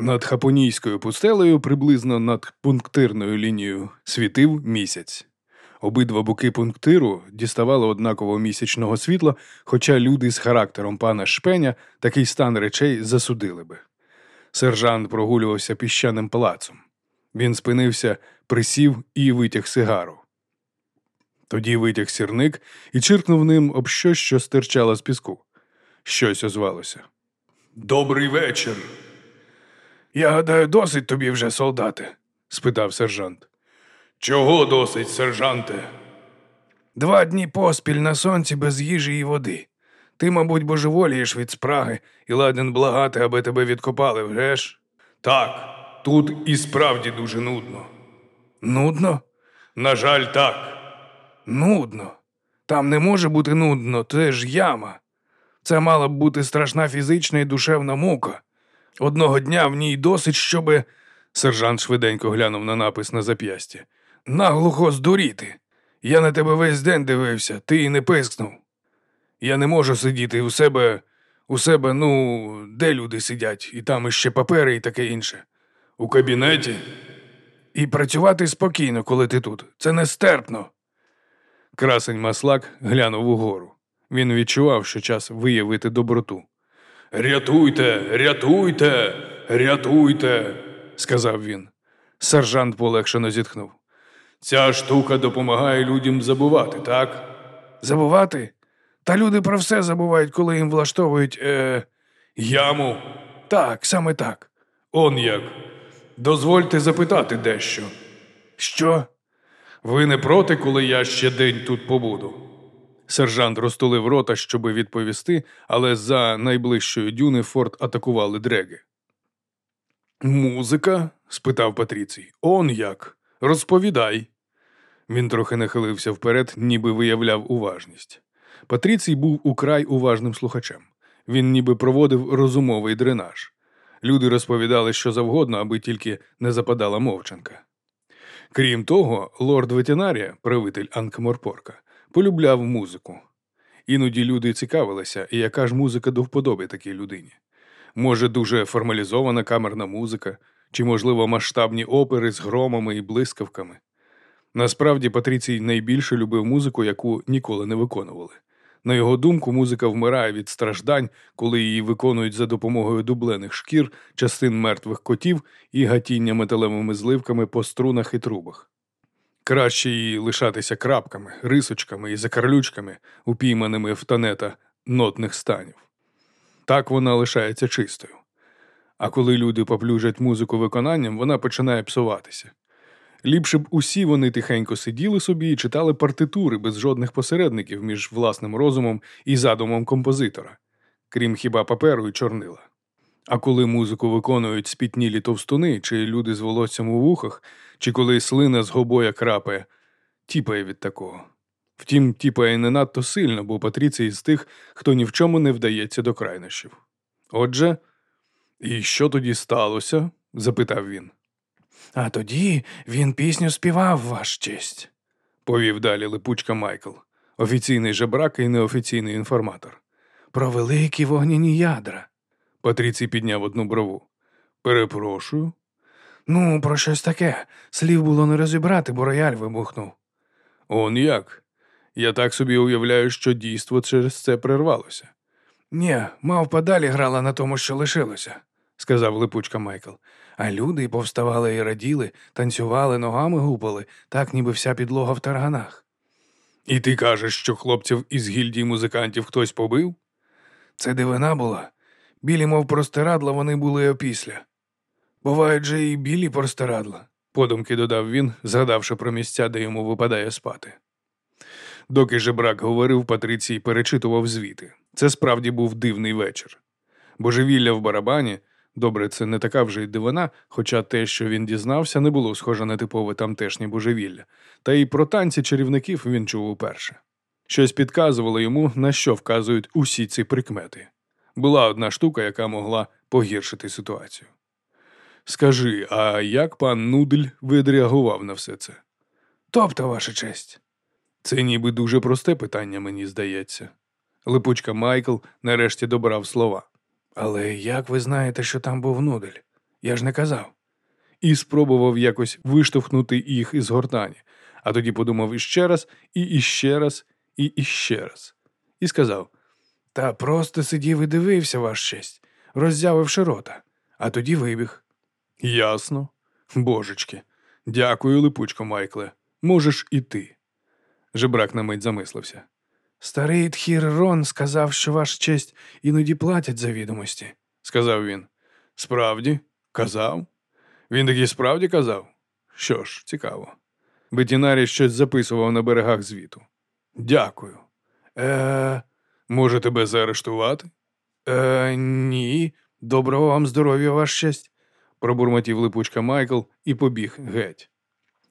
Над Хапонійською пустелею, приблизно над пунктирною лінією, світив місяць. Обидва боки пунктиру діставали однаково місячного світла, хоча люди з характером пана Шпеня такий стан речей засудили би. Сержант прогулювався піщаним палацом. Він спинився, присів і витяг сигару. Тоді витяг сірник і чиркнув ним об щось, що стирчало з піску. Щось озвалося. Добрий вечір. Я гадаю, досить тобі вже, солдати? спитав сержант. Чого досить, сержанте? Два дні поспіль на сонці без їжі і води. Ти, мабуть, божеволієш від спраги і ладен благати, аби тебе відкопали, вже ж? Так, тут і справді дуже нудно. Нудно? На жаль, так. Нудно. Там не може бути нудно, це ж яма. Це мала б бути страшна фізична і душевна мука. Одного дня в ній досить, щоби. Сержант швиденько глянув на напис на зап'ясті. Наглухо здуріти. Я на тебе весь день дивився, ти і не пискнув. Я не можу сидіти у себе, у себе, ну, де люди сидять, і там іще папери і таке інше. У кабінеті. І працювати спокійно, коли ти тут. Це нестерпно. Красень маслак глянув угору. Він відчував, що час виявити доброту. Рятуйте, рятуйте, рятуйте, сказав він. Сержант полегшено зітхнув. Ця штука допомагає людям забувати, так? Забувати? Та люди про все забувають, коли їм влаштовують е... яму. Так, саме так. Он як. Дозвольте запитати дещо. Що? Ви не проти, коли я ще день тут побуду? Сержант розтулив рота, щоби відповісти, але за найближчою дюни форт атакували дреги. Музика? спитав Патріцій. Он як? Розповідай. Він трохи нахилився вперед, ніби виявляв уважність. Патріцій був украй уважним слухачем. Він ніби проводив розумовий дренаж. Люди розповідали що завгодно, аби тільки не западала мовчанка. Крім того, лорд ветенарія, правитель Анкморпорка, полюбляв музику. Іноді люди цікавилися, яка ж музика до вподоби такій людині. Може, дуже формалізована камерна музика, чи, можливо, масштабні опери з громами і блискавками. Насправді, Патріцій найбільше любив музику, яку ніколи не виконували. На його думку, музика вмирає від страждань, коли її виконують за допомогою дублених шкір, частин мертвих котів і гатіння металевими зливками по струнах і трубах. Краще її лишатися крапками, рисочками і закарлючками, упійманими в танета нотних станів. Так вона лишається чистою. А коли люди поплюжать музику виконанням, вона починає псуватися. Ліпше б усі вони тихенько сиділи собі і читали партитури без жодних посередників між власним розумом і задумом композитора, крім хіба паперу і чорнила. А коли музику виконують спітнілі товстуни, чи люди з волоссям у вухах, чи коли слина з гобоя крапає, тіпає від такого. Втім, тіпає не надто сильно, бо Патріцій з тих, хто ні в чому не вдається до крайнощів. Отже, і що тоді сталося? запитав він. А тоді він пісню співав, ваш честь, повів далі липучка Майкл, офіційний жебрак і неофіційний інформатор. Про великі вогняні ядра. Патріцій підняв одну брову. Перепрошую. Ну, про щось таке. Слів було не розібрати, бо рояль вибухнув. Он як? Я так собі уявляю, що дійство через це прервалося. Ні, мав подалі грала на тому, що лишилося, сказав липучка Майкл. А люди повставали і раділи, танцювали, ногами гупали, так ніби вся підлога в тарганах. І ти кажеш, що хлопців із гільдії музикантів хтось побив? Це дивина була. Білі, мов простирадла, вони були опісля. Бувають же і білі простирадла, подумки додав він, згадавши про місця, де йому випадає спати. Доки жебрак говорив, Патрицій перечитував звіти. Це справді був дивний вечір. Божевілля в барабані, добре, це не така вже й дивина, хоча те, що він дізнався, не було схоже на типове тамтешнє божевілля, та й про танці чарівників він чув уперше. Щось підказувало йому, на що вказують усі ці прикмети. Була одна штука, яка могла погіршити ситуацію. Скажи, а як пан Нудель відреагував на все це? Тобто, ваша честь. Це ніби дуже просте питання, мені здається. Липучка Майкл нарешті добрав слова. Але як ви знаєте, що там був Нудель? Я ж не казав. І спробував якось виштовхнути їх із гортані, а тоді подумав іще раз, і іще раз, і іще раз. І сказав Та просто сидів і дивився, ваш честь, роззявивши рота, а тоді вибіг. Ясно. Божечки. Дякую, липучко, Майкле. Можеш і ти. Жебрак на мить замислився. Старий тхір Рон сказав, що ваш честь іноді платять за відомості, сказав він. Справді, казав? Він таки справді казав? Що ж, цікаво. Ветінарій щось записував на берегах звіту. Дякую. Е, може тебе заарештувати? Е, ні. Доброго вам здоров'я, ваш честь, пробурмотів липучка Майкл і побіг геть.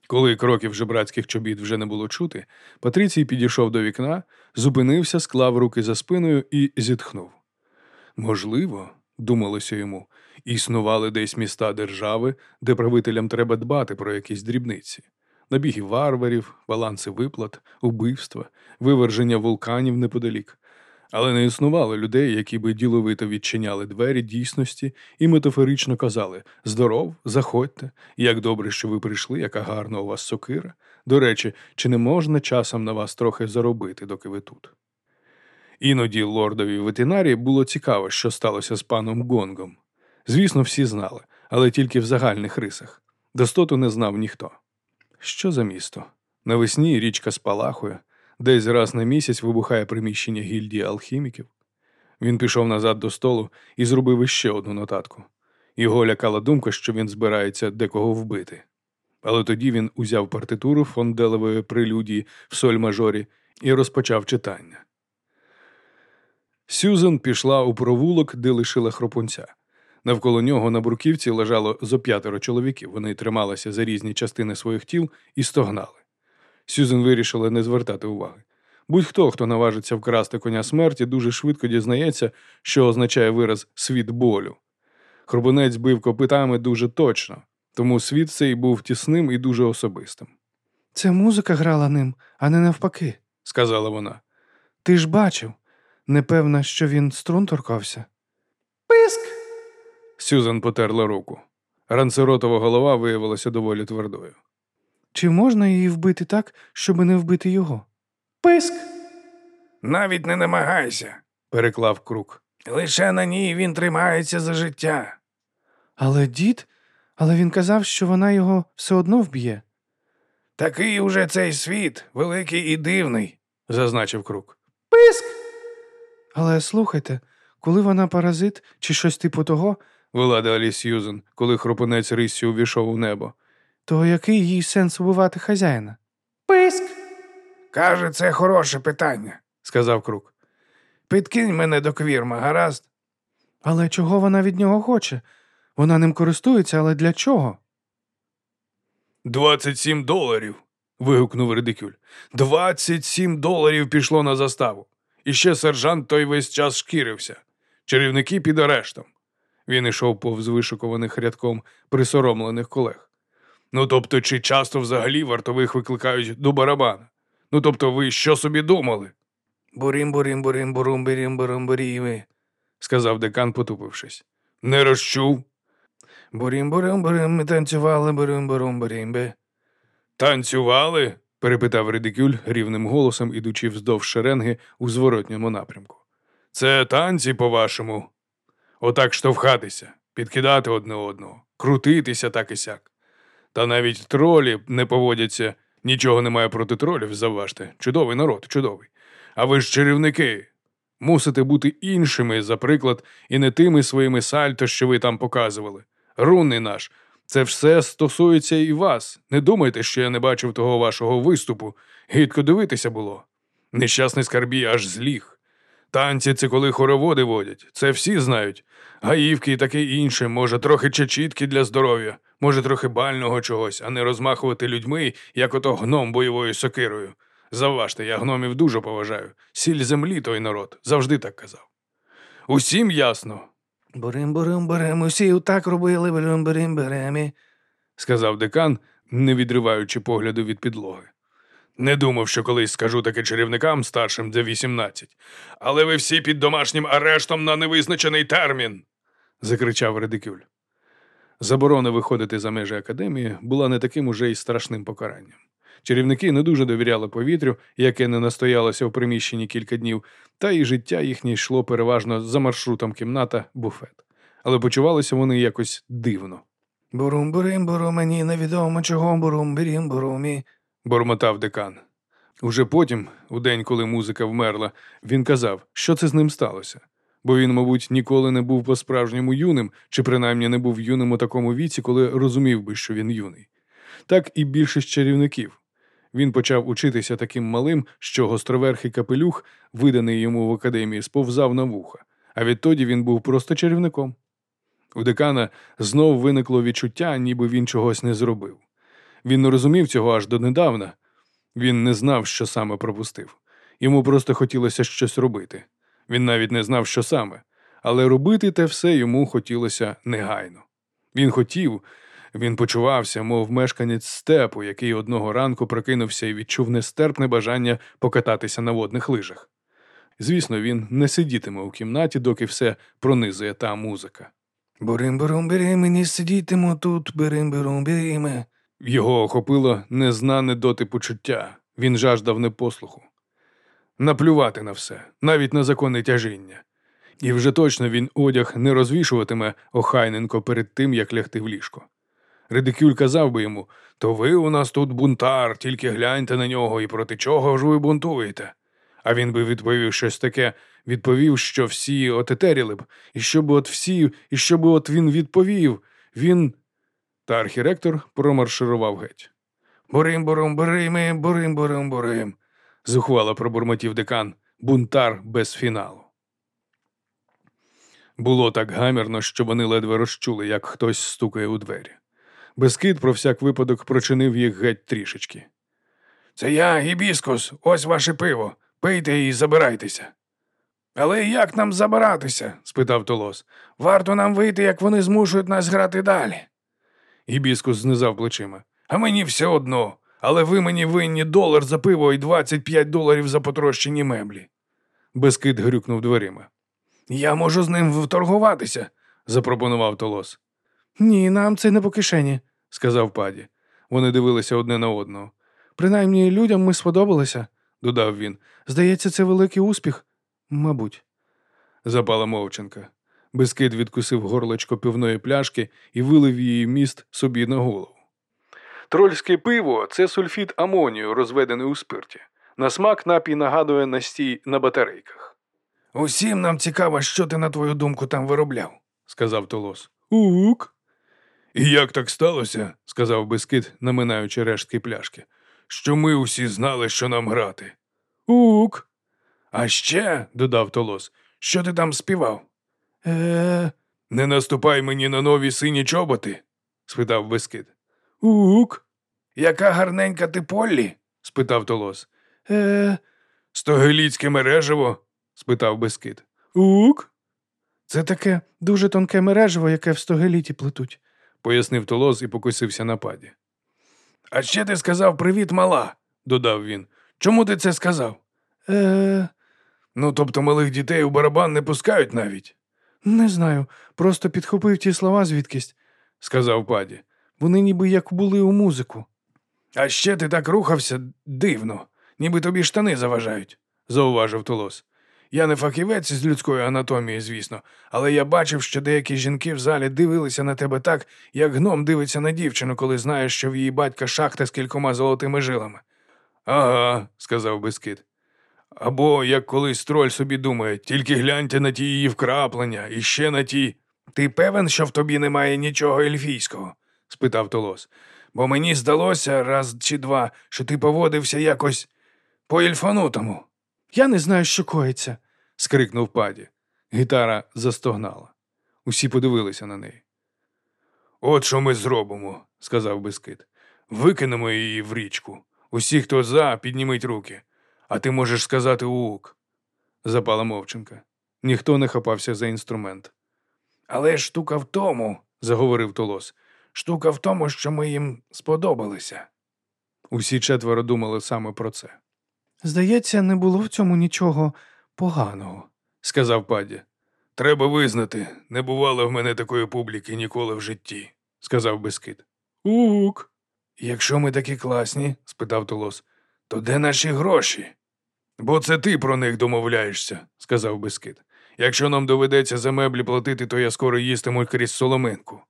Коли кроків жебрацьких чобіт вже не було чути, Патрицій підійшов до вікна, зупинився, склав руки за спиною і зітхнув. Можливо, думалося йому, існували десь міста держави, де правителям треба дбати про якісь дрібниці. Набіги варварів, баланси виплат, убивства, виверження вулканів неподалік. Але не існувало людей, які би діловито відчиняли двері дійсності і метафорично казали Здоров, заходьте, як добре, що ви прийшли, яка гарна у вас сокира. До речі, чи не можна часом на вас трохи заробити, доки ви тут? Іноді лордові ветеринарії було цікаво, що сталося з паном Гонгом. Звісно, всі знали, але тільки в загальних рисах. Достоту не знав ніхто. Що за місто? Навесні річка спалахує, десь раз на місяць вибухає приміщення гільдії алхіміків. Він пішов назад до столу і зробив іще одну нотатку. Його лякала думка, що він збирається декого вбити. Але тоді він узяв партитуру фонделевої прелюдії в соль мажорі і розпочав читання. Сюзан пішла у провулок, де лишила хропунця. Навколо нього на бруківці лежало зо п'ятеро чоловіків. Вони трималися за різні частини своїх тіл і стогнали. Сюзен вирішила не звертати уваги. Будь-хто, хто наважиться вкрасти коня смерті, дуже швидко дізнається, що означає вираз світ болю. Хробунець бив копитами дуже точно, тому світ цей був тісним і дуже особистим. Це музика грала ним, а не навпаки, сказала вона. Ти ж бачив. Непевна, що він струн торкався. Писк. Сюзан потерла руку. Ранцеротова голова виявилася доволі твердою. Чи можна її вбити так, щоб не вбити його? Писк. Навіть не намагайся, переклав крук. Лише на ній він тримається за життя. Але дід, але він казав, що вона його все одно вб'є. Такий уже цей світ, великий і дивний, зазначив крук. Писк. Але слухайте, коли вона паразит чи щось типу того, вела далі Сьюзен, коли хропунець риссю увійшов у небо, то який їй сенс убивати хазяїна? Писк. Каже, це хороше питання, сказав крук. Підкинь мене до квірма, гаразд. Але чого вона від нього хоче? Вона ним користується, але для чого? Двадцять сім доларів. вигукнув Редикюль. Двадцять сім доларів пішло на заставу. І ще сержант той весь час шкірився. Чарівники під арештом. Він ішов повз вишикуваних рядком присоромлених колег. Ну тобто, чи часто взагалі вартових викликають до барабана? Ну тобто, ви що собі думали? Бурім, бурім, бурім, бурум, бірім, бурум, буріми, сказав декан, потупившись. Не розчув. Бурім, бурим, бурим, ми танцювали, бурим, бурум, бурімби. Танцювали? перепитав Редикюль рівним голосом, ідучи вздовж шеренги у зворотньому напрямку. Це танці, по-вашому. Отак штовхатися, підкидати одне одного, крутитися так і сяк. Та навіть тролі не поводяться, нічого немає проти тролів, завважте. Чудовий народ, чудовий. А ви ж чарівники. Мусите бути іншими, за приклад, і не тими своїми сальто, що ви там показували. Рунний наш, це все стосується і вас. Не думайте, що я не бачив того вашого виступу. Гідко дивитися було. Нещасний скарбій аж зліг. Танці це коли хороводи водять, це всі знають. Гаївки і таке інше, може, трохи чечітки для здоров'я, може, трохи бального чогось, а не розмахувати людьми, як ото гном бойовою сокирою. Завважте, я гномів дуже поважаю. Сіль землі той народ, завжди так казав. Усім ясно. Бурим, бурим, бурим, усі так робили, бурим, бурим, буремі, сказав декан, не відриваючи погляду від підлоги. Не думав, що колись скажу таке чарівникам старшим за 18. Але ви всі під домашнім арештом на невизначений термін, закричав Редикюль. Заборона виходити за межі академії була не таким уже й страшним покаранням. Чарівники не дуже довіряли повітрю, яке не настоялося в приміщенні кілька днів, та і життя їхнє йшло переважно за маршрутом кімната, буфет. Але почувалися вони якось дивно. Бурум бурим буру, мені невідомо чого бурум бірім бурумі. Бормотав декан. Уже потім, у день, коли музика вмерла, він казав, що це з ним сталося. Бо він, мабуть, ніколи не був по-справжньому юним, чи принаймні не був юним у такому віці, коли розумів би, що він юний. Так і більшість чарівників. Він почав учитися таким малим, що гостроверхий капелюх, виданий йому в академії, сповзав на вуха, а відтоді він був просто чарівником. У декана знов виникло відчуття, ніби він чогось не зробив. Він не розумів цього аж донедавна. Він не знав, що саме пропустив. Йому просто хотілося щось робити. Він навіть не знав, що саме, але робити те все йому хотілося негайно. Він хотів, він почувався, мов мешканець степу, який одного ранку прокинувся і відчув нестерпне бажання покататися на водних лижах. Звісно, він не сидітиме у кімнаті, доки все пронизує та музика. Бурим бурум бірім, мені сидітиму тут, бірим бурум біріме. Його охопило незнане доти почуття. Він жаждав непослуху. Наплювати на все, навіть на законне тяжіння. І вже точно він одяг не розвішуватиме охайненько перед тим, як лягти в ліжко. Редикюль казав би йому то ви у нас тут бунтар, тільки гляньте на нього і проти чого ж ви бунтуєте. А він би відповів щось таке, відповів, що всі отетеріли б, і щоб от всі, і щоб от він відповів, він. Та архіректор промарширував геть. Бурим бурум бириме, бурим бурум бурим. Зухвало пробурмотів декан, бунтар без фіналу. Було так гамірно, що вони ледве розчули, як хтось стукає у двері. Безкид про всяк випадок прочинив їх геть трішечки. Це я, гібіскус, ось ваше пиво. Пийте і забирайтеся. Але як нам забиратися? спитав Толос. Варто нам вийти, як вони змушують нас грати далі. Гібіскус знизав плечима. А мені все одно. Але ви мені винні долар за пиво і 25 доларів за потрощені меблі. Безкид грюкнув дверима. Я можу з ним вторгуватися, запропонував Толос. Ні, нам це не по кишені, сказав паді. Вони дивилися одне на одного. Принаймні людям ми сподобалися, додав він. Здається, це великий успіх. Мабуть. Запала мовчанка. Безкид відкусив горлочко пивної пляшки і вилив її міст собі на голову. Трольське пиво це сульфід амонію, розведений у спирті. На смак напій нагадує настій на батарейках. Усім нам цікаво, що ти, на твою думку, там виробляв, сказав Толос. Ук. І як так сталося, сказав Бескид, наминаючи рештки пляшки, що ми усі знали, що нам грати. Ук. А ще, додав Толос, що ти там співав? Е. Не наступай мені на нові сині чоботи? спитав Бескид. Ук. Яка гарненька ти Поллі? спитав Толос. Е. Стогеліцьке мережево? спитав Бескид. Ук. Це таке дуже тонке мережево, яке в стогеліті плетуть, пояснив Толос і покосився на паді. А ще ти сказав привіт, мала, додав він. Чому ти це сказав? Е. Ну, тобто малих дітей у барабан не пускають навіть? Не знаю, просто підхопив ті слова звідкись, сказав паді. Вони ніби як були у музику. А ще ти так рухався дивно, ніби тобі штани заважають, зауважив Толос. Я не фахівець з людської анатомії, звісно, але я бачив, що деякі жінки в залі дивилися на тебе так, як гном дивиться на дівчину, коли знає, що в її батька шахта з кількома золотими жилами. Ага, сказав Бескид. Або як колись троль собі думає, тільки гляньте на ті її вкраплення і ще на ті. Ти певен, що в тобі немає нічого ельфійського? спитав Толос. Бо мені здалося раз чи два, що ти поводився якось по ельфанутому. Я не знаю, що коїться, скрикнув паді. Гітара застогнала. Усі подивилися на неї. От що ми зробимо, сказав Бескид. Викинемо її в річку. Усі, хто за, підніміть руки. А ти можеш сказати ук. Запала мовчинка. Ніхто не хапався за інструмент. Але штука в тому, заговорив Толос. Штука в тому, що ми їм сподобалися. Усі четверо думали саме про це. Здається, не було в цьому нічого поганого, сказав паді. Треба визнати, не бувало в мене такої публіки ніколи в житті. сказав Бескид. Ук. Якщо ми такі класні, спитав Толос, то де наші гроші? Бо це ти про них домовляєшся, сказав Бескид. Якщо нам доведеться за меблі платити, то я скоро їстиму крізь соломинку.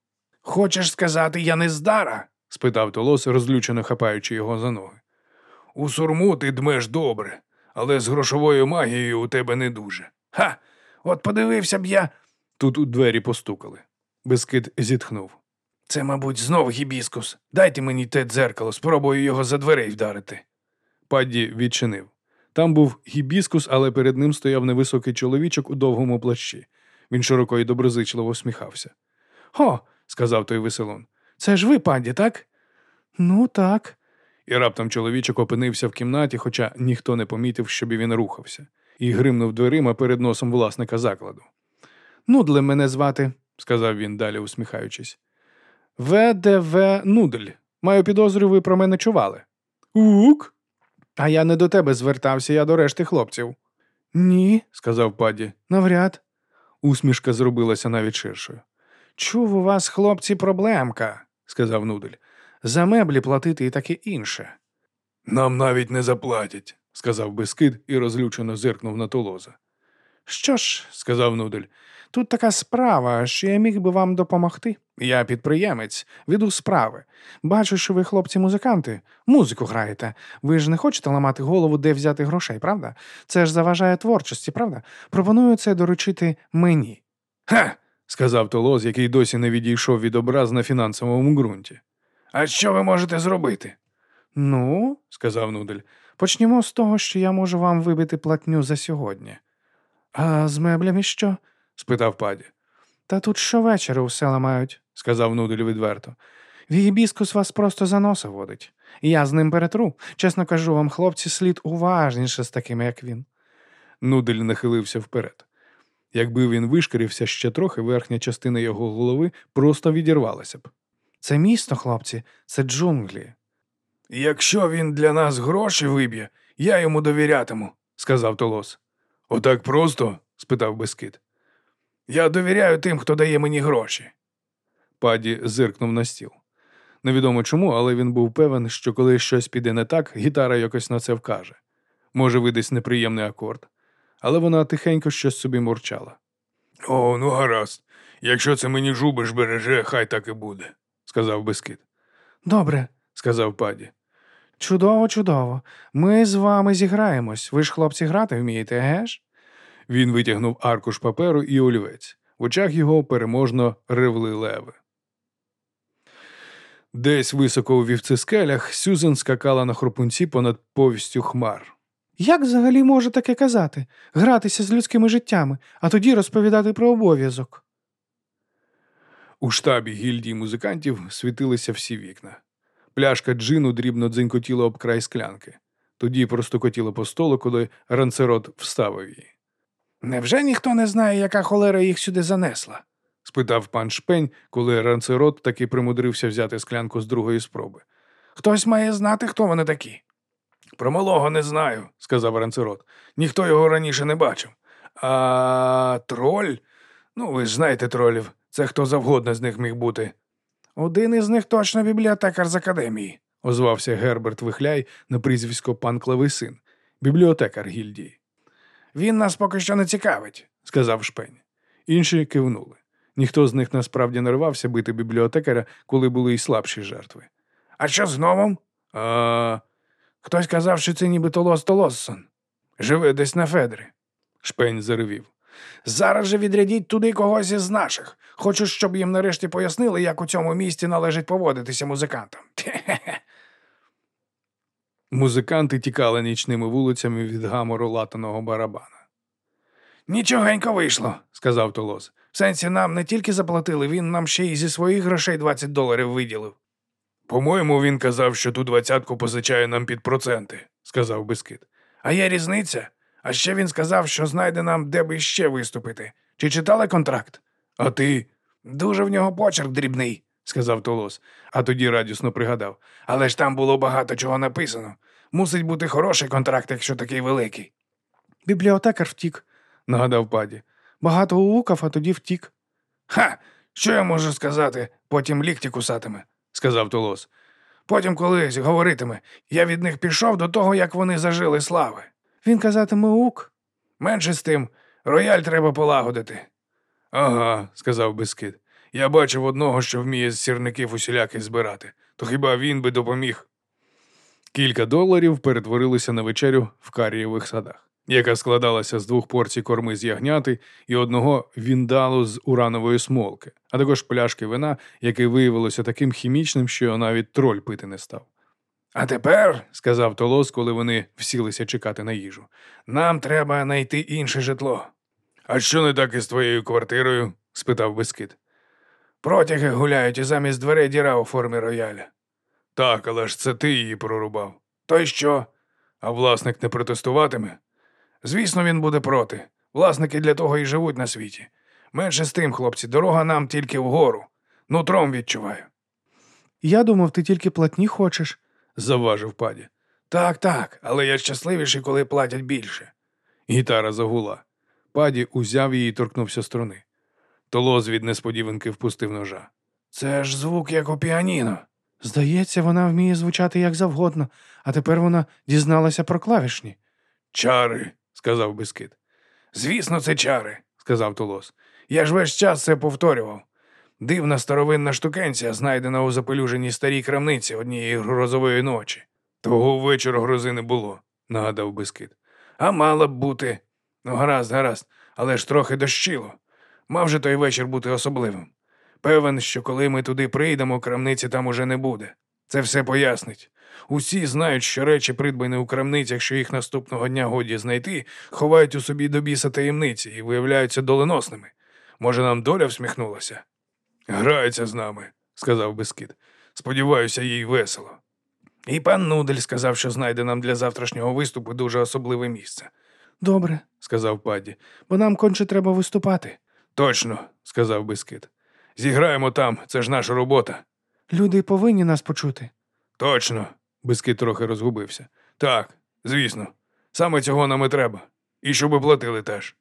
Хочеш сказати, я не здара? спитав Толос, розлючено хапаючи його за ноги. У сурму ти дмеш добре, але з грошовою магією у тебе не дуже. Ха! От подивився б я. Тут у двері постукали. Бескид зітхнув. Це, мабуть, знов гібіскус. Дайте мені те дзеркало, спробую його за дверей вдарити. Падді відчинив. Там був гібіскус, але перед ним стояв невисокий чоловічок у довгому плащі. Він широко і доброзичливо всміхався. О, сказав той веселон. це ж ви, падді, так? Ну, так. І раптом чоловічок опинився в кімнаті, хоча ніхто не помітив, щоб він рухався, і гримнув дверима перед носом власника закладу. Нудлем мене звати, сказав він далі, усміхаючись. ВДВ Нудль. Маю підозрю, ви про мене чували. Ук. А я не до тебе звертався, я до решти хлопців. Ні, сказав паді. навряд. Усмішка зробилася навіть ширшою. Чув у вас, хлопці, проблемка, сказав Нудель. за меблі платити і таке інше. Нам навіть не заплатять. сказав Бескид і розлючено зиркнув на Толоза. Що ж, Сказав Нудель. Тут така справа, що я міг би вам допомогти. Я підприємець, веду справи. Бачу, що ви, хлопці, музиканти, музику граєте. Ви ж не хочете ламати голову, де взяти грошей, правда? Це ж заважає творчості, правда? Пропоную це доручити мені. Ха! сказав Толоз, який досі не відійшов від образ на фінансовому ґрунті. А що ви можете зробити? Ну, сказав Нудель. почнімо з того, що я можу вам вибити платню за сьогодні. А з меблями що? Спитав паді. Та тут щовечора усе ламають. сказав Нудель відверто. Вігібіскус вас просто за носа водить. Я з ним перетру. Чесно кажу вам, хлопці, слід уважніше з такими, як він. Нудель нахилився вперед. Якби він вишкірився ще трохи, верхня частина його голови просто відірвалася б. Це місто, хлопці, це джунглі. Якщо він для нас гроші виб'є, я йому довірятиму, сказав Толос. Отак просто? спитав Бескид. Я довіряю тим, хто дає мені гроші. Паді зиркнув на стіл. Невідомо чому, але він був певен, що коли щось піде не так, гітара якось на це вкаже. Може, видасть неприємний акорд, але вона тихенько щось собі мурчала, О, ну гаразд. Якщо це мені жубиш береже, хай так і буде. сказав Бескид. Добре, Сказав паді. чудово, чудово. Ми з вами зіграємось. Ви ж, хлопці, грати вмієте, еге ж? Він витягнув аркуш паперу і олівець. В очах його переможно ревли леви. Десь високо у вівцискелях Сюзен скакала на хропунці понад повістю хмар. Як взагалі може таке казати? Гратися з людськими життями, а тоді розповідати про обов'язок. У штабі гільдії музикантів світилися всі вікна. Пляшка джину дрібно дзенькотіла об край склянки. Тоді простукотіла по столу, коли ранцерот вставив її. Невже ніхто не знає, яка холера їх сюди занесла? спитав пан Шпень, коли ранцерот таки примудрився взяти склянку з другої спроби. Хтось має знати, хто вони такі. Про малого не знаю, сказав ранцерот. ніхто його раніше не бачив. А троль? Ну, ви ж знаєте тролів. Це хто завгодно з них міг бути. Один із них точно бібліотекар з академії. озвався Герберт Вихляй на прізвисько пан Клависин, бібліотекар гільдії, Він нас поки що не цікавить. сказав Шпень. Інші кивнули. Ніхто з них насправді не рвався бити бібліотекаря, коли були й слабші жертви. А що з гномом? А Хтось казав, що це ніби Толос Толоссон. Живе десь на Федрі. Шпень заревів. Зараз же відрядіть туди когось із наших. Хочу, щоб їм нарешті пояснили, як у цьому місті належить поводитися музикантам. Хе-хе-хе. Музиканти тікали нічними вулицями від гамору латаного барабана. Нічогенько вийшло, Сказав Толос. В сенсі нам не тільки заплатили, він нам ще й зі своїх грошей 20 доларів виділив. По-моєму, він казав, що ту двадцятку позичає нам під проценти, сказав Бескид. А є різниця. А ще він сказав, що знайде нам, де би ще виступити. Чи читали контракт? А ти, Дуже в нього почерк дрібний, сказав Толос, а тоді радісно пригадав. але ж там було багато чого написано. Мусить бути хороший контракт, якщо такий великий. Бібліотекар втік. Нагадав паді. Багато гукав, а тоді втік. Ха! Що я можу сказати? Потім лікті кусатиме, сказав Толос. Потім колись говоритиме, я від них пішов до того, як вони зажили слави. Він казатиме ук. Менше з тим, рояль треба полагодити. Ага, сказав Бескид. Я бачив одного, що вміє з сірників усіляких збирати, то хіба він би допоміг? Кілька доларів перетворилися на вечерю в карієвих садах, яка складалася з двох порцій корми з ягняти і одного віндалу з уранової смолки, а також пляшки вина, яке виявилося таким хімічним, що навіть троль пити не став. А тепер, Сказав Толос, коли вони всілися чекати на їжу. нам треба знайти інше житло. А що не так із твоєю квартирою? спитав Бескид. Протяги гуляють і замість дверей діра у формі рояля. Так, але ж це ти її прорубав. То й що? А власник не протестуватиме? Звісно, він буде проти. Власники для того і живуть на світі. Менше з тим, хлопці, дорога нам тільки вгору. Нутром відчуваю. Я думав, ти тільки платні хочеш. завважив паді. Так, так, але я щасливіший, коли платять більше. Гітара загула. Паді узяв її і торкнувся струни. Толос від несподіванки впустив ножа. Це ж звук, як у піаніно. Здається, вона вміє звучати як завгодно, а тепер вона дізналася про клавішні. Чари, сказав Бескид. звісно, це чари. Сказав Толос. Я ж весь час це повторював. Дивна старовинна штукенція, знайдена у запелюженій старій крамниці однієї грозової ночі. Того вечора грози не було, нагадав Бескид. А мала б бути. Ну, гаразд, гаразд, але ж трохи дощило. Мав же той вечір бути особливим. Певен, що коли ми туди прийдемо, крамниці там уже не буде. Це все пояснить. Усі знають, що речі, придбані у крамницях, що їх наступного дня годі знайти, ховають у собі до біса таємниці і виявляються доленосними. Може, нам доля всміхнулася? Грається з нами, сказав Бескид. Сподіваюся, їй весело. І пан Нудель сказав, що знайде нам для завтрашнього виступу дуже особливе місце. Добре, сказав Падді. бо нам конче треба виступати. Точно, сказав Бескид. Зіграємо там, це ж наша робота. Люди повинні нас почути. Точно. Бескид трохи розгубився. Так, звісно. Саме цього нам і треба. І щоби платили теж,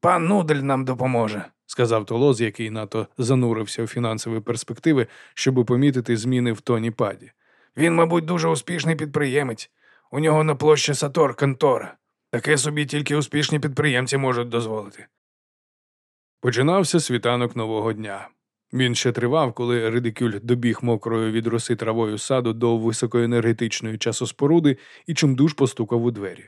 Пан Нудель нам допоможе. сказав Толоз, який надто занурився у фінансові перспективи, щоби помітити зміни в тоні паді. Він, мабуть, дуже успішний підприємець. У нього на площі Сатор контора. Таке собі тільки успішні підприємці можуть дозволити. Починався світанок нового дня. Він ще тривав, коли редикюль добіг мокрою від роси травою саду до високоенергетичної часоспоруди і чимдуж постукав у двері.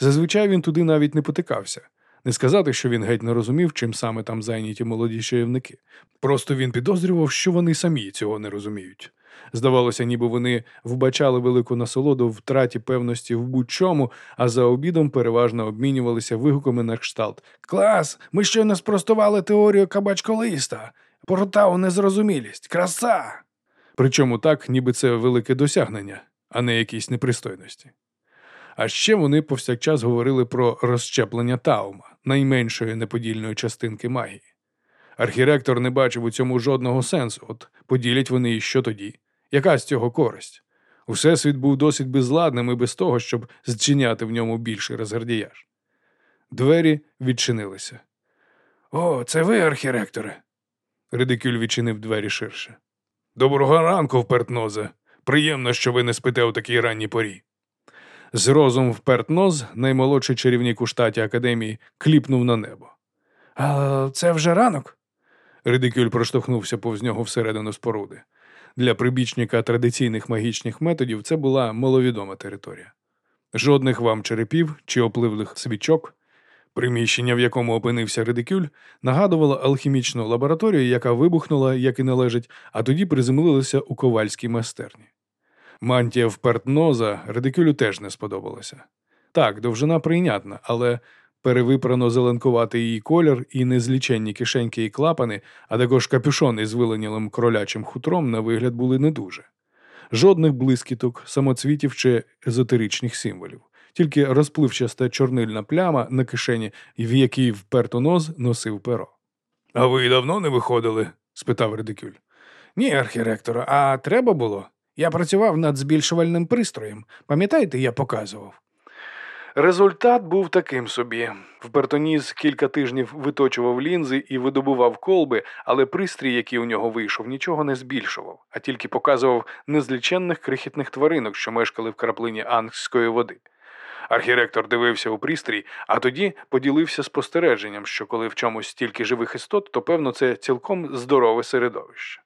Зазвичай він туди навіть не потикався. Не сказати, що він геть не розумів, чим саме там зайняті молоді чаівники. Просто він підозрював, що вони самі цього не розуміють. Здавалося, ніби вони вбачали велику насолоду втраті певності в будь-чому, а за обідом переважно обмінювалися вигуками на кшталт. Клас! Ми щойно спростували теорію кабачколиста. Портав незрозумілість. Краса! Причому так, ніби це велике досягнення, а не якісь непристойності. А ще вони повсякчас говорили про розщеплення Таума, найменшої неподільної частинки магії. Архіректор не бачив у цьому жодного сенсу, от поділять вони і що тоді? Яка з цього користь? Усесвіт був досить безладним і без того, щоб зчиняти в ньому більший розгардіяж. Двері відчинилися. О, це ви, архіректоре. Редикюль відчинив двері ширше. Доброго ранку, впертнозе. Приємно, що ви не спите у такій ранній порі. З розум впертноз, наймолодший чарівник у штаті академії, кліпнув на небо. А це вже ранок? Редикюль проштовхнувся повз нього всередину споруди. Для прибічника традиційних магічних методів це була маловідома територія. Жодних вам черепів чи опливлих свічок. Приміщення, в якому опинився редикюль, нагадувало алхімічну лабораторію, яка вибухнула, як і належить, а тоді приземлилася у ковальській майстерні. Мантія впертноза редикюлю теж не сподобалася. Так, довжина прийнятна, але перевипрано зеленкувати її колір і незліченні кишеньки і клапани, а також капюшон із виленілим кролячим хутром на вигляд були не дуже. Жодних блискіток, самоцвітів чи езотеричних символів, тільки розпливчаста чорнильна пляма на кишені, в якій вперто нос носив перо. А ви давно не виходили? спитав редикюль. Ні, архіректоре, а треба було. Я працював над збільшувальним пристроєм. Пам'ятаєте, я показував. Результат був таким собі. Впертоніс кілька тижнів виточував лінзи і видобував колби, але пристрій, який у нього вийшов, нічого не збільшував, а тільки показував незліченних крихітних тваринок, що мешкали в краплині ангської води. Архіректор дивився у пристрій, а тоді поділився спостереженням, що коли в чомусь стільки живих істот, то певно це цілком здорове середовище.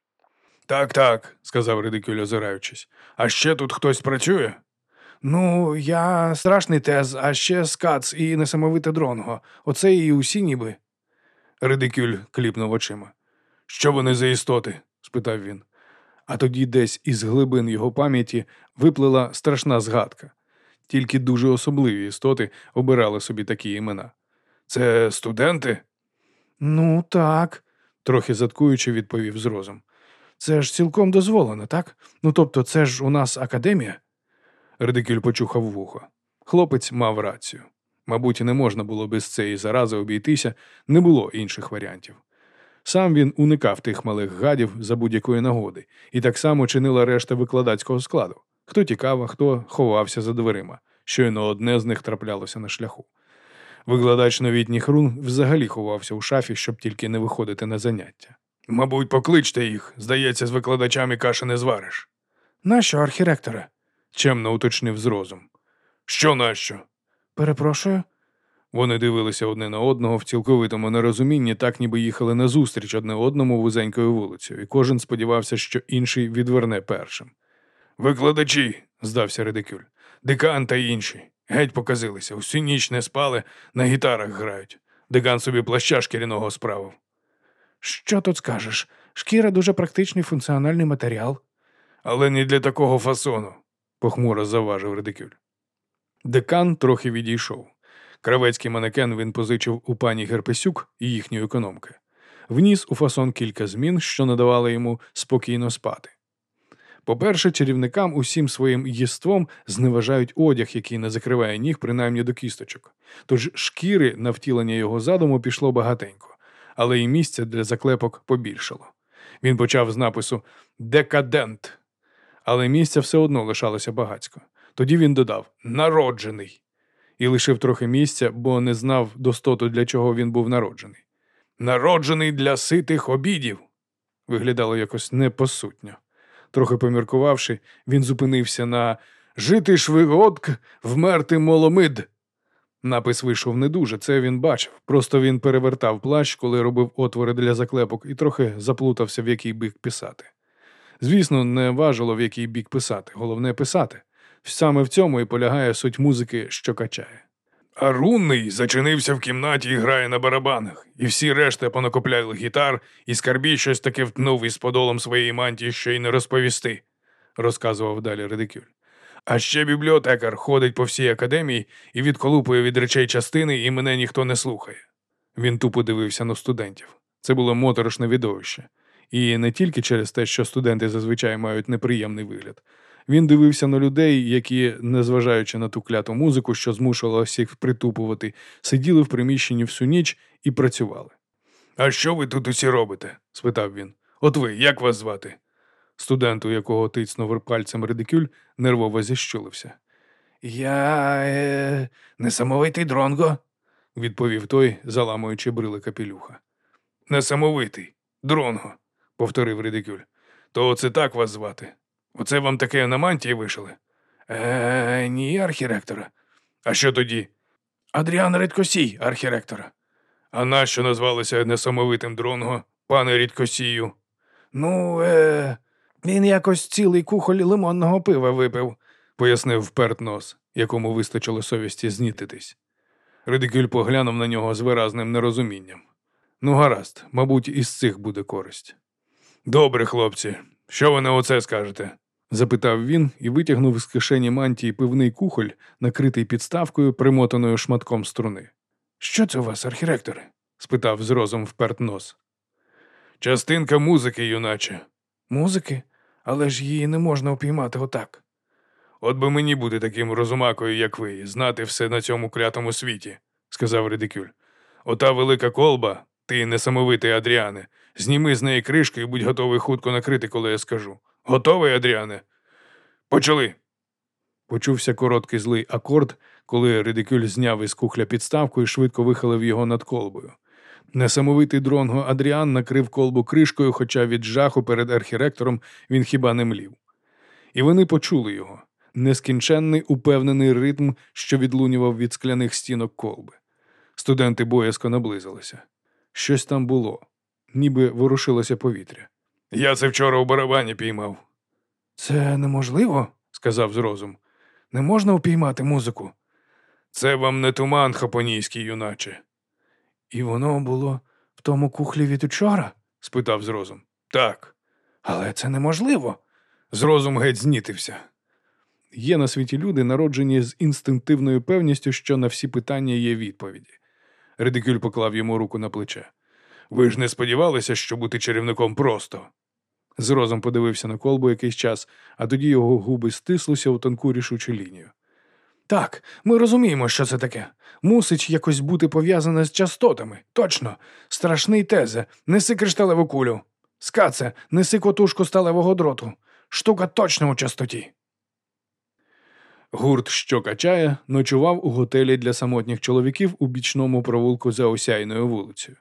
Так, так, сказав Редикюль, озираючись. А ще тут хтось працює? Ну, я страшний тез, а ще скац і несамовите дронго. Оце і усі ніби. Редикюль кліпнув очима. Що вони за істоти? спитав він. А тоді десь із глибин його пам'яті виплила страшна згадка. Тільки дуже особливі істоти обирали собі такі імена. Це студенти? Ну, так, трохи заткуючи, відповів з розум. Це ж цілком дозволено, так? Ну тобто, це ж у нас академія. Редикюль почухав вухо. Хлопець мав рацію. Мабуть, не можна було без цієї зарази обійтися, не було інших варіантів. Сам він уникав тих малих гадів за будь-якої нагоди, і так само чинила решта викладацького складу. Хто тікав, а хто ховався за дверима, щойно одне з них траплялося на шляху. Викладач новітніх рун взагалі ховався у шафі, щоб тільки не виходити на заняття. Мабуть, покличте їх. Здається, з викладачами каші не звариш. Нащо, архіректоре? Чемно уточнив з розум. Що нащо? Перепрошую. Вони дивилися одне на одного в цілковитому нерозумінні, так ніби їхали назустріч одне одному вузенькою вулицею, і кожен сподівався, що інший відверне першим. Викладачі, здався Редикюль, декан та інші. Геть показилися, усю ніч не спали, на гітарах грають. Декан собі плаща шкіряного справив. Що тут скажеш? Шкіра дуже практичний функціональний матеріал. Але не для такого фасону, похмуро завважив Редикюль. Декан трохи відійшов. Кравецький манекен він позичив у пані Герпесюк і їхньої економки. Вніс у фасон кілька змін, що надавали йому спокійно спати. По-перше, чарівникам усім своїм єством зневажають одяг, який не закриває ніг, принаймні до кісточок. Тож шкіри на втілення його задуму пішло багатенько, але і місця для заклепок побільшало. Він почав з напису Декадент, але місця все одно лишалося багацько. Тоді він додав Народжений і лишив трохи місця, бо не знав достоту, для чого він був народжений. Народжений для ситих обідів. Виглядало якось непосутньо. Трохи поміркувавши, він зупинився на Жити швиготк, вмерти моломид. Напис вийшов не дуже, це він бачив. Просто він перевертав плащ, коли робив отвори для заклепок, і трохи заплутався, в який бік писати. Звісно, не важило, в який бік писати, головне писати. Саме в цьому і полягає суть музики, що качає. А рунний зачинився в кімнаті і грає на барабанах, і всі решта понакопляли гітар, і скарбій щось таке втнув із подолом своєї мантії, що й не розповісти, розказував далі Редикюль. А ще бібліотекар ходить по всій академії і відколупує від речей частини, і мене ніхто не слухає. Він тупо дивився на студентів. Це було моторошне відовище. І не тільки через те, що студенти зазвичай мають неприємний вигляд. Він дивився на людей, які, незважаючи на ту кляту музику, що змушувала всіх притупувати, сиділи в приміщенні всю ніч і працювали. А що ви тут усі робите? спитав він. От ви, як вас звати? Студент, у якого тицнув пальцем редикюль, нервово зіщулився. Я е, несамовитий дронго, відповів той, заламуючи брили капелюха. Несамовитий, дронго, повторив редикюль. То це так вас звати? Оце вам таке на мантії вишили? Е, ні, архіректора. А що тоді? Адріан Редкосій, архіректора. А нащо назвалися несамовитим дронго, пане Рідкосію? Ну, е, він якось цілий кухоль лимонного пива випив, пояснив вперт нос, якому вистачило совісті знітитись. Редикюль поглянув на нього з виразним нерозумінням. Ну, гаразд, мабуть, із цих буде користь. Добре, хлопці, що ви на оце скажете? запитав він і витягнув з кишені мантії пивний кухоль, накритий підставкою, примотаною шматком струни. Що це у вас, архіректоре? спитав з розум вперт нос. Частинка музики, юначе. Музики? Але ж її не можна упіймати отак. От би мені бути таким розумакою, як ви, знати все на цьому клятому світі, сказав Редикюль. Ота велика колба, ти несамовитий Адріане, зніми з неї кришки і будь готовий хутко накрити, коли я скажу. Готовий, Адріане? Почали. Почувся короткий злий акорд, коли редикюль зняв із кухля підставку і швидко вихилив його над колбою. Несамовитий дронго Адріан накрив колбу кришкою, хоча від жаху перед архіректором він хіба не млів. І вони почули його нескінченний упевнений ритм, що відлунював від скляних стінок колби. Студенти боязко наблизилися. Щось там було, ніби ворушилося повітря. Я це вчора у барабані піймав. Це неможливо, сказав зрозум. Не можна упіймати музику. Це вам не туман хапонійський, юначе. І воно було в тому кухлі від учора? спитав зрозум. Так. Але це неможливо. Зрозум геть знітився. Є на світі люди, народжені з інстинктивною певністю, що на всі питання є відповіді. Редикюль поклав йому руку на плече. Ви ж не сподівалися, що бути чарівником просто. Зрозум подивився на колбу якийсь час, а тоді його губи стислися у тонку рішучу лінію. Так, ми розуміємо, що це таке. Мусить якось бути пов'язане з частотами. Точно. Страшний тезе. Неси кришталеву кулю. Скаце, неси котушку сталевого дроту. Штука точно у частоті. Гурт, що качає, ночував у готелі для самотніх чоловіків у бічному провулку за осяйною вулицею.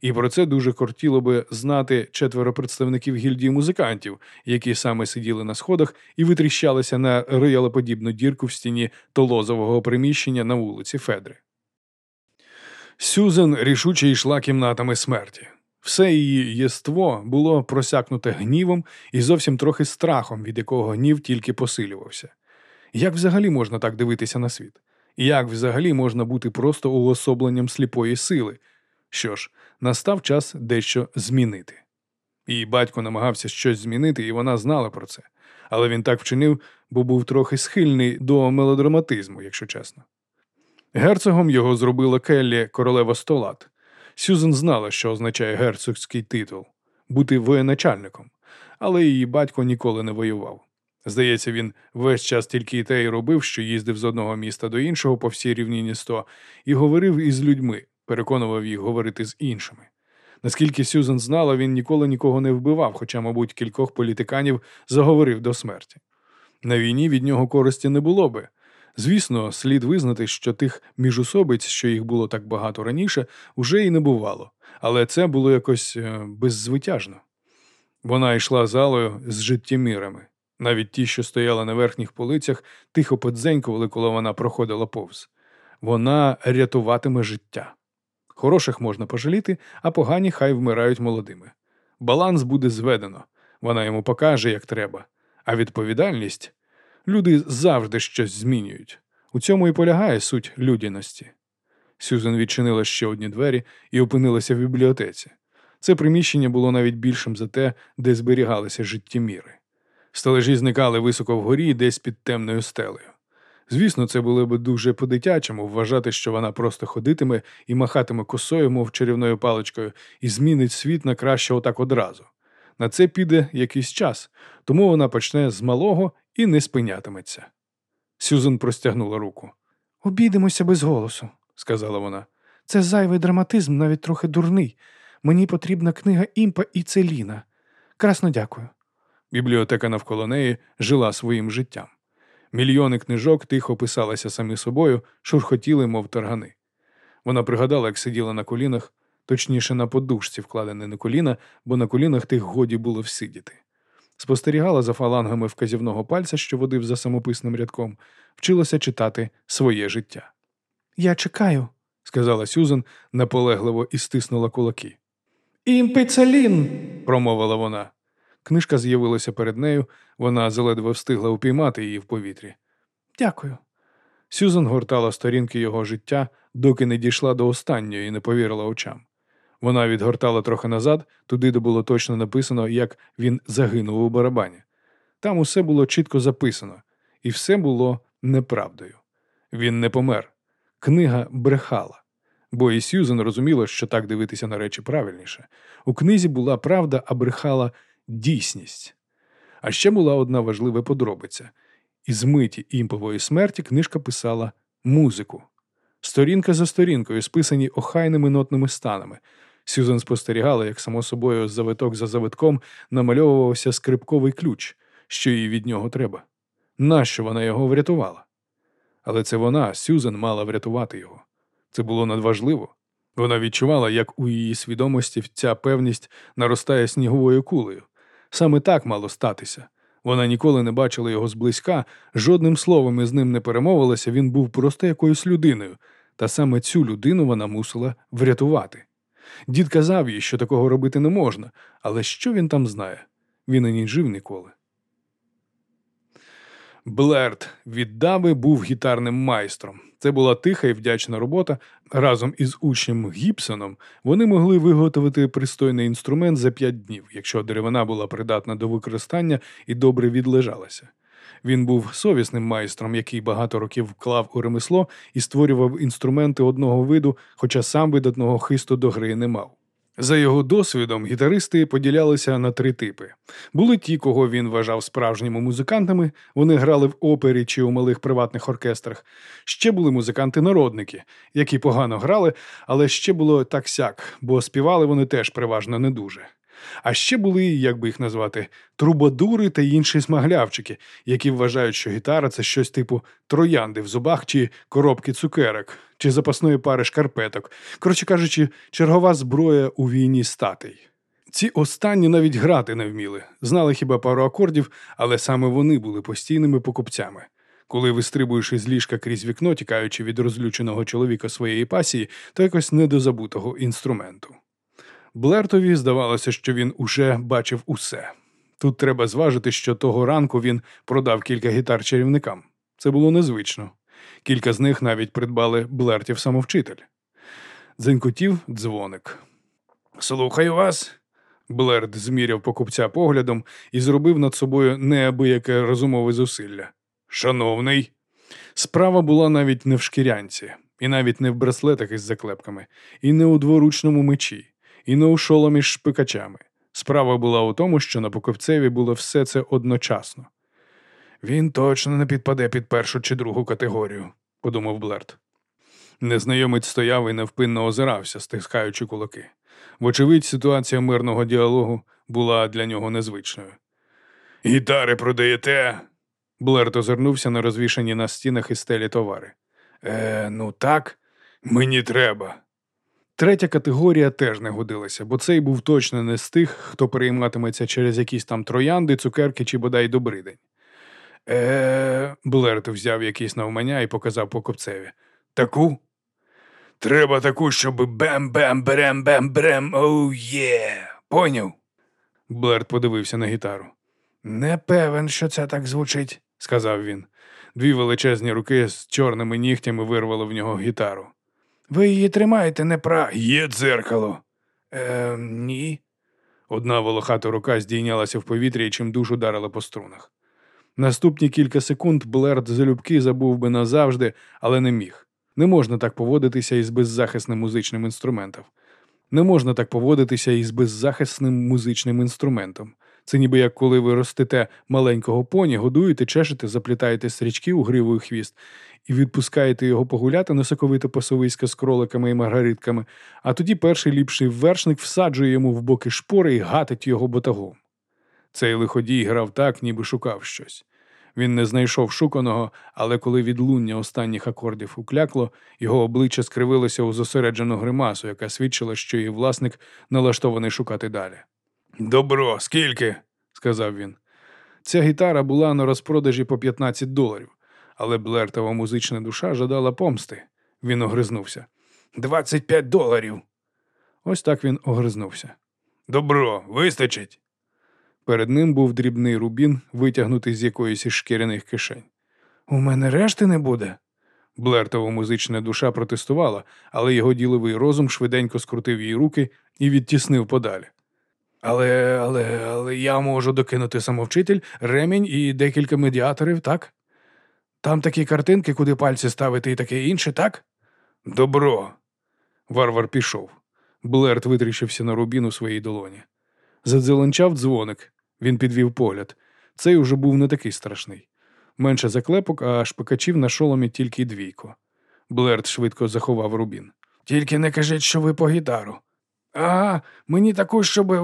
І про це дуже кортіло би знати четверо представників гільдії музикантів, які саме сиділи на сходах і витріщалися на роялоподібну дірку в стіні толозового приміщення на вулиці Федри. Сюзен рішуче йшла кімнатами смерті. Все її єство було просякнуте гнівом і зовсім трохи страхом, від якого гнів тільки посилювався. Як взагалі можна так дивитися на світ? Як взагалі можна бути просто уособленням сліпої сили? Що ж, настав час дещо змінити. Її батько намагався щось змінити, і вона знала про це. Але він так вчинив, бо був трохи схильний до мелодраматизму, якщо чесно. Герцогом його зробила Келлі королева Столат. Сюзен знала, що означає герцогський титул бути воєначальником, але її батько ніколи не воював. Здається, він весь час тільки і те й робив, що їздив з одного міста до іншого по всій рівніні сто, і говорив із людьми, переконував їх говорити з іншими. Наскільки Сюзан знала, він ніколи нікого не вбивав, хоча, мабуть, кількох політиканів заговорив до смерті. На війні від нього користі не було би. Звісно, слід визнати, що тих міжусобиць, що їх було так багато раніше, уже і не бувало, але це було якось е, беззвитяжно. Вона йшла залою з життємірами. Навіть ті, що стояли на верхніх полицях, тихо подзенькували, коли вона проходила повз. Вона рятуватиме життя. Хороших можна пожаліти, а погані хай вмирають молодими. Баланс буде зведено, вона йому покаже, як треба. А відповідальність люди завжди щось змінюють. У цьому і полягає суть людяності. Сюзан відчинила ще одні двері і опинилася в бібліотеці. Це приміщення було навіть більшим за те, де зберігалися життєміри. Стележі зникали високо вгорі, десь під темною стелею. Звісно, це було б дуже по-дитячому вважати, що вона просто ходитиме і махатиме косою, мов чарівною паличкою, і змінить світ на краще отак одразу. На це піде якийсь час, тому вона почне з малого і не спинятиметься. Сюзан простягнула руку. Обійдемося без голосу, сказала вона. Це зайвий драматизм, навіть трохи дурний. Мені потрібна книга імпа і Целіна. Красно дякую. Бібліотека навколо неї жила своїм життям. Мільйони книжок тихо писалися самі собою, шурхотіли, мов таргани. Вона пригадала, як сиділа на колінах, точніше на подушці, вкладене на коліна, бо на колінах тих годі було всидіти. Спостерігала за фалангами вказівного пальця, що водив за самописним рядком, вчилася читати своє життя. Я чекаю, сказала Сюзан наполегливо і стиснула кулаки. Імпецелін, промовила вона. Книжка з'явилася перед нею, вона заледве встигла упіймати її в повітрі. Дякую. Сюзан гортала сторінки його життя, доки не дійшла до останньої і не повірила очам. Вона відгортала трохи назад, туди, де було точно написано, як він загинув у барабані. Там усе було чітко записано, і все було неправдою. Він не помер. Книга брехала. Бо і Сюзан розуміла, що так дивитися на речі правильніше. У книзі була правда, а брехала дійсність. А ще була одна важлива подробиця. Із миті імпової смерті книжка писала музику. Сторінка за сторінкою, списані охайними нотними станами. Сюзан спостерігала, як само собою завиток за завитком намальовувався скрипковий ключ, що їй від нього треба. Нащо вона його врятувала? Але це вона, Сюзен, мала врятувати його. Це було надважливо. Вона відчувала, як у її свідомості ця певність наростає сніговою кулею. Саме так мало статися. Вона ніколи не бачила його зблизька, жодним словом із ним не перемовилася, він був просто якоюсь людиною, та саме цю людину вона мусила врятувати. Дід казав їй, що такого робити не можна, але що він там знає? Він і не жив ніколи. Блерт від Дави був гітарним майстром. Це була тиха і вдячна робота. Разом із учнем Гібсоном вони могли виготовити пристойний інструмент за п'ять днів, якщо деревина була придатна до використання і добре відлежалася. Він був совісним майстром, який багато років вклав у ремесло і створював інструменти одного виду, хоча сам видатного хисту до гри не мав. За його досвідом, гітаристи поділялися на три типи: були ті, кого він вважав справжніми музикантами, вони грали в опері чи у малих приватних оркестрах. Ще були музиканти-народники, які погано грали, але ще було так сяк, бо співали вони теж переважно не дуже. А ще були, як би їх назвати, трубадури та інші смаглявчики, які вважають, що гітара це щось типу троянди в зубах чи коробки цукерок, чи запасної пари шкарпеток. Коротше кажучи, чергова зброя у війні статей. Ці останні навіть грати не вміли, знали хіба пару акордів, але саме вони були постійними покупцями. Коли вистрибуєш із ліжка крізь вікно, тікаючи від розлюченого чоловіка своєї пасії, то якось недозабутого інструменту. Блертові здавалося, що він уже бачив усе. Тут треба зважити, що того ранку він продав кілька гітар чарівникам. Це було незвично. Кілька з них навіть придбали Блертів самовчитель. Дзенькотів дзвоник. Слухаю вас. Блерт зміряв покупця поглядом і зробив над собою неабияке розумове зусилля. Шановний. Справа була навіть не в шкірянці, і навіть не в браслетах із заклепками, і не у дворучному мечі і не у шоломі з шпикачами. Справа була у тому, що на покупцеві було все це одночасно. Він точно не підпаде під першу чи другу категорію, подумав Блерт. Незнайомець стояв і невпинно озирався, стискаючи кулаки. Вочевидь, ситуація мирного діалогу була для нього незвичною. Гітари продаєте? Блерт озирнувся на розвішані на стінах і стелі товари. Е, ну так, мені треба. Третя категорія теж не годилася, бо цей був точно не з тих, хто перейматиметься через якісь там троянди, цукерки чи бодай добридень. Е, Блерт взяв якийсь навмання і показав покупцеві. Таку? Треба таку, щоб бем-бем-берем-бем-брем, оу є. Поняв? Блерт подивився на гітару. Не певен, що це так звучить, сказав він. Дві величезні руки з чорними нігтями вирвали в нього гітару. Ви її тримаєте не пра. Є дзеркало. Е, Ні. Одна волохата рука здійнялася в повітрі і чим душ ударила по струнах. Наступні кілька секунд Блерд залюбки забув би назавжди, але не міг. Не можна так поводитися із беззахисним музичним інструментом. Не можна так поводитися із беззахисним музичним інструментом. Це ніби як коли ви ростете маленького поні, годуєте, чешете, заплітаєте стрічки у гривою хвіст і відпускаєте його погуляти на соковите пасовиська з кроликами і маргаритками, а тоді перший ліпший вершник всаджує йому в боки шпори і гатить його ботагом. Цей лиходій грав так, ніби шукав щось. Він не знайшов шуканого, але коли відлуння останніх акордів уклякло, його обличчя скривилося у зосереджену гримасу, яка свідчила, що її власник налаштований шукати далі. Добро, скільки? сказав він. Ця гітара була на розпродажі по 15 доларів, але Блертова музична душа жадала помсти. Він огризнувся. Двадцять п'ять доларів. Ось так він огризнувся. Добро, вистачить. Перед ним був дрібний рубін, витягнутий з якоїсь із шкіряних кишень. У мене решти не буде. Блертова музична душа протестувала, але його діловий розум швиденько скрутив її руки і відтіснив подалі. Але, але, але я можу докинути самовчитель, ремінь і декілька медіаторів, так? Там такі картинки, куди пальці ставити і таке інше, так? Добро. Варвар пішов. Блерт витріщився на рубін у своїй долоні. Задзеленчав дзвоник. Він підвів погляд. Цей уже був не такий страшний. Менше заклепок, а шпикачів на шоломі тільки двійко. Блерт швидко заховав рубін. Тільки не кажіть, що ви по гітару. А, мені таку, щоби.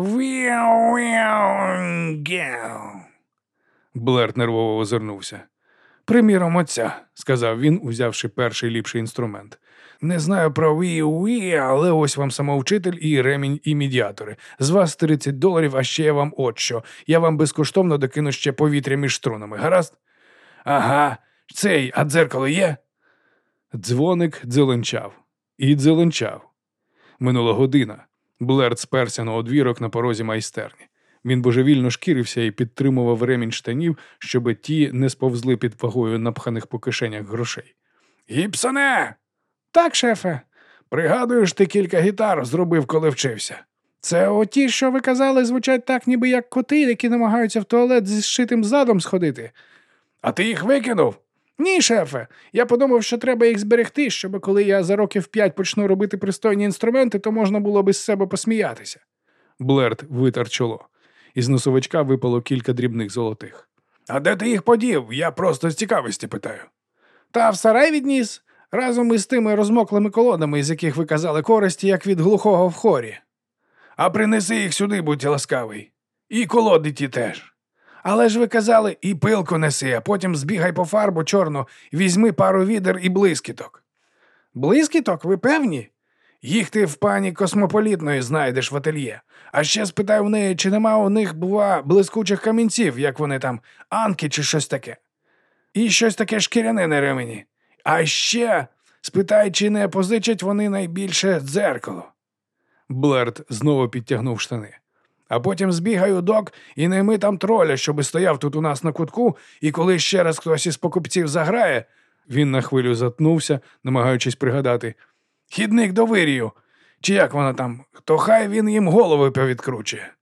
Блерт нервово озирнувся. Приміром, оця. сказав він, узявши перший ліпший інструмент. Не знаю про ві уі, але ось вам самоучитель і ремінь, і медіатори. З вас 30 доларів, а ще я вам от що. Я вам безкоштовно докину ще повітря між струнами, гаразд? Ага, цей, а дзеркало є? Дзвоник дзеленчав. І дзеленчав. Минула година. Блерд сперся на одвірок на порозі майстерні. Він божевільно шкірився і підтримував ремінь штанів, щоби ті не сповзли під вагою напханих по кишенях грошей. Гіпсоне! Так, шефе. Пригадуєш, ти кілька гітар зробив, коли вчився. Це оті, що ви казали, звучать так, ніби як коти, які намагаються в туалет зі зшитим задом сходити. А ти їх викинув? Ні, шефе. Я подумав, що треба їх зберегти, щоб коли я за років п'ять почну робити пристойні інструменти, то можна було би з себе посміятися. Блерд витер чоло. Із носовичка випало кілька дрібних золотих. А де ти їх подів? Я просто з цікавості питаю. Та в сарай відніс разом із тими розмоклими колодами, з яких ви казали користі, як від глухого в хорі. А принеси їх сюди, будь ласкавий. І колоди ті теж. Але ж ви казали, І пилку неси, а потім збігай по фарбу чорну, візьми пару відер і блискіток. блискіток, ви певні? Їх ти в пані космополітної знайдеш в ательє. А ще спитай в неї, чи нема у них, бува, блискучих камінців, як вони там, анки чи щось таке. І щось таке шкіряне на ремені. А ще спитай, чи не позичать вони найбільше дзеркало. Блерд знову підтягнув штани. А потім збігай у док і найми там троля, щоби стояв тут у нас на кутку, і коли ще раз хтось із покупців заграє, Він на хвилю затнувся, намагаючись пригадати. хідник до вирію, чи як вона там, то хай він їм голови повідкручує.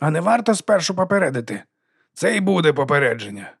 А не варто спершу попередити. Це й буде попередження.